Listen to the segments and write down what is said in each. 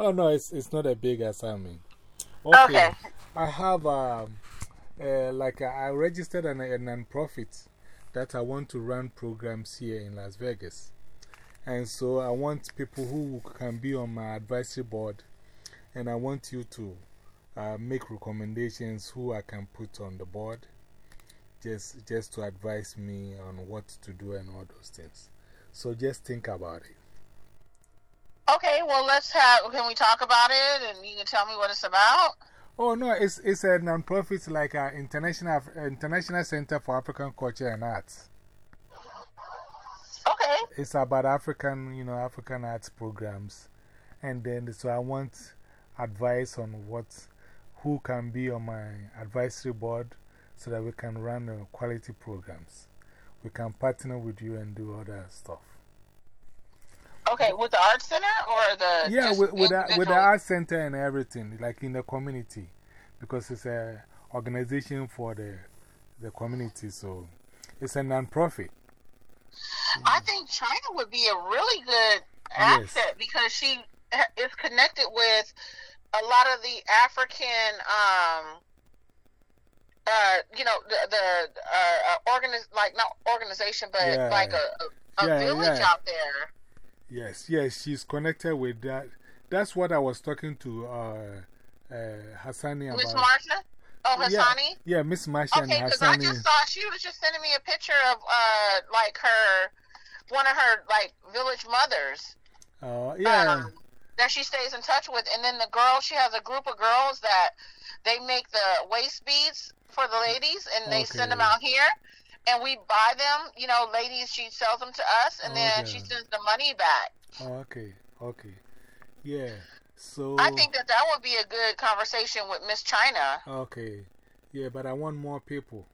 Oh, no, it's, it's not a big assignment. Okay. okay. I have um, uh, like I registered an, a non-profit that I want to run programs here in Las Vegas. And so I want people who can be on my advisory board, and I want you to uh, make recommendations who I can put on the board just, just to advise me on what to do and all those things. So just think about it. Okay, well, let's have, can we talk about it and you can tell me what it's about? Oh, no, it's, it's a non-profit like an international, international Center for African Culture and Arts. Okay. It's about African, you know, African arts programs. And then, so I want advice on what, who can be on my advisory board so that we can run uh, quality programs. We can partner with you and do other stuff. Okay, with the art center or the. Yeah, with, with, the, with the art center and everything, like in the community, because it's a organization for the, the community, so it's a non profit. I think China would be a really good asset because she is connected with a lot of the African, um, uh, you know, the, the uh, organiz like not organization, but yeah. like a, a, a yeah, village out there. Yes, yes, she's connected with that. That's what I was talking to uh, uh, Hassani about. Miss Marsha? Oh, Hassani? Yeah, yeah Miss Marsha okay, because I just saw, she was just sending me a picture of uh, like her, one of her like village mothers. Oh, yeah. Um, that she stays in touch with. And then the girl, she has a group of girls that they make the waist beads for the ladies and they send them out here and we buy them. You know, ladies, she sells them to us, and then she sends the money back. Oh, okay, okay, yeah. So I think that that would be a good conversation with Miss China. Okay, yeah, but I want more people.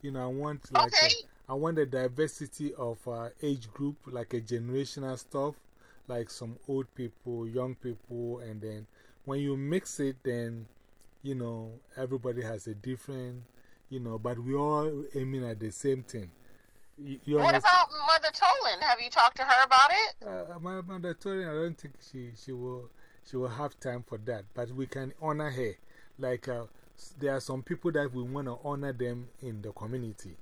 You know, I want like okay. a, I want a diversity of uh, age group, like a generational stuff, like some old people, young people, and then when you mix it, then you know everybody has a different you know, but we all aiming at the same thing. You what about Mother Tolan? Have you talked to her about it? Uh, my Mother Tolan, I don't think she, she, will, she will have time for that, but we can honor her. Like, uh, there are some people that we want to honor them in the community.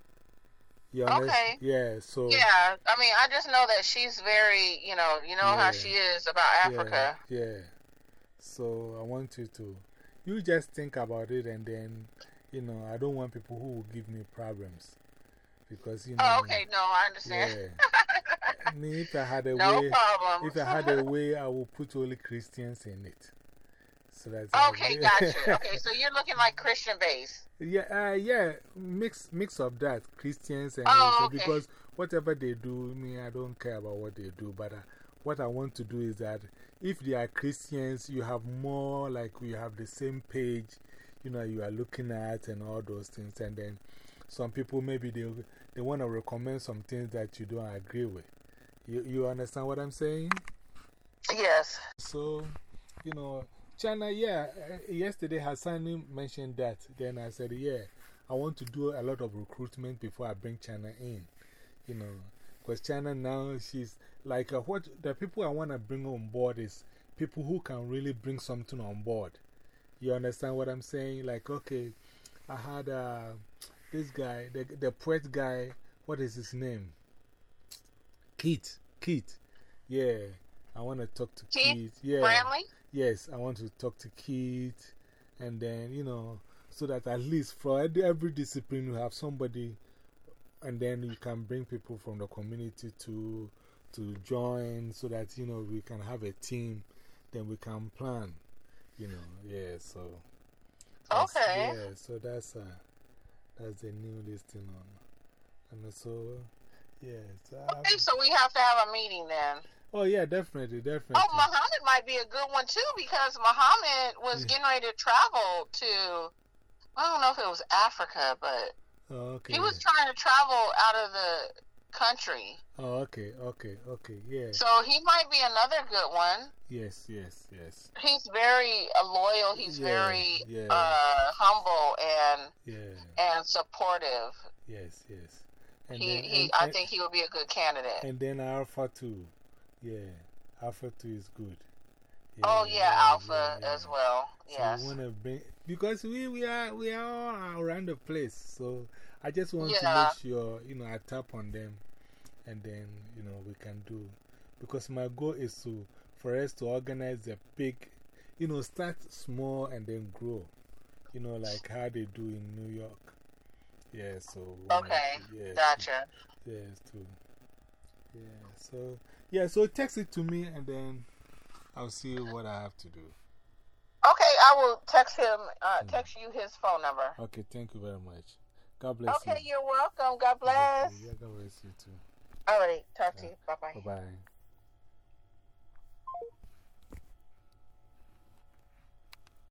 You okay. Yeah, so. Yeah, I mean, I just know that she's very, you know, you know yeah, how she is about Africa. Yeah, yeah. So I want you to, you just think about it and then you know, I don't want people who will give me problems. Because, you know. Oh, okay, no, I understand. Yeah. I mean, if I had a no way, problem. if I had a way, I would put only Christians in it. So that's okay, gotcha. okay, so you're looking like Christian base. Yeah, uh, yeah, mix, mix of that, Christians and oh, okay. because whatever they do, me, I don't care about what they do, but uh, what I want to do is that if they are Christians, you have more like we have the same page you know, you are looking at and all those things. And then some people maybe they, they want to recommend some things that you don't agree with. You, you understand what I'm saying? Yes. So, you know, China, yeah, uh, yesterday Hassan mentioned that. Then I said, yeah, I want to do a lot of recruitment before I bring China in. You know, because China now, she's like uh, what the people I want to bring on board is people who can really bring something on board. You understand what I'm saying? Like, okay, I had uh, this guy, the, the poet guy, what is his name? Keith. Keith. Yeah, I want to talk to Keith. Keith. Yeah. Bradley? Yes, I want to talk to Keith. And then, you know, so that at least for every discipline you have somebody, and then you can bring people from the community to, to join so that, you know, we can have a team, then we can plan you know, yeah, so. Okay. Yeah, so that's, uh, that's the new listing on. And so, yeah. So okay, so we have to have a meeting then. Oh, yeah, definitely, definitely. Oh, Muhammad might be a good one too because Muhammad was getting ready to travel to, I don't know if it was Africa, but oh, okay. he was trying to travel out of the country. Oh, okay, okay, okay, yeah. So he might be another good one. Yes, yes, yes. He's very uh, loyal. He's yeah, very yeah. Uh, humble and yeah. and supportive. Yes, yes. And he, then, he, and, I think he would be a good candidate. And then Alpha 2. Yeah, Alpha 2 is good. Yeah, oh yeah, Alpha yeah, as well. Yes. So we want to bring because we we are we are all around the place. So I just want to make sure you know I tap on them, and then you know we can do because my goal is to for us to organize a big, you know, start small and then grow. You know, like how they do in New York. Yeah, so. Okay, yeah, gotcha. Yes, too. Yeah, so, yeah, so text it to me and then I'll see what I have to do. Okay, I will text him, uh, hmm. text you his phone number. Okay, thank you very much. God bless okay, you. Okay, you're welcome. God bless. Yeah, God bless you too. All right, talk to you. Bye bye. Bye bye.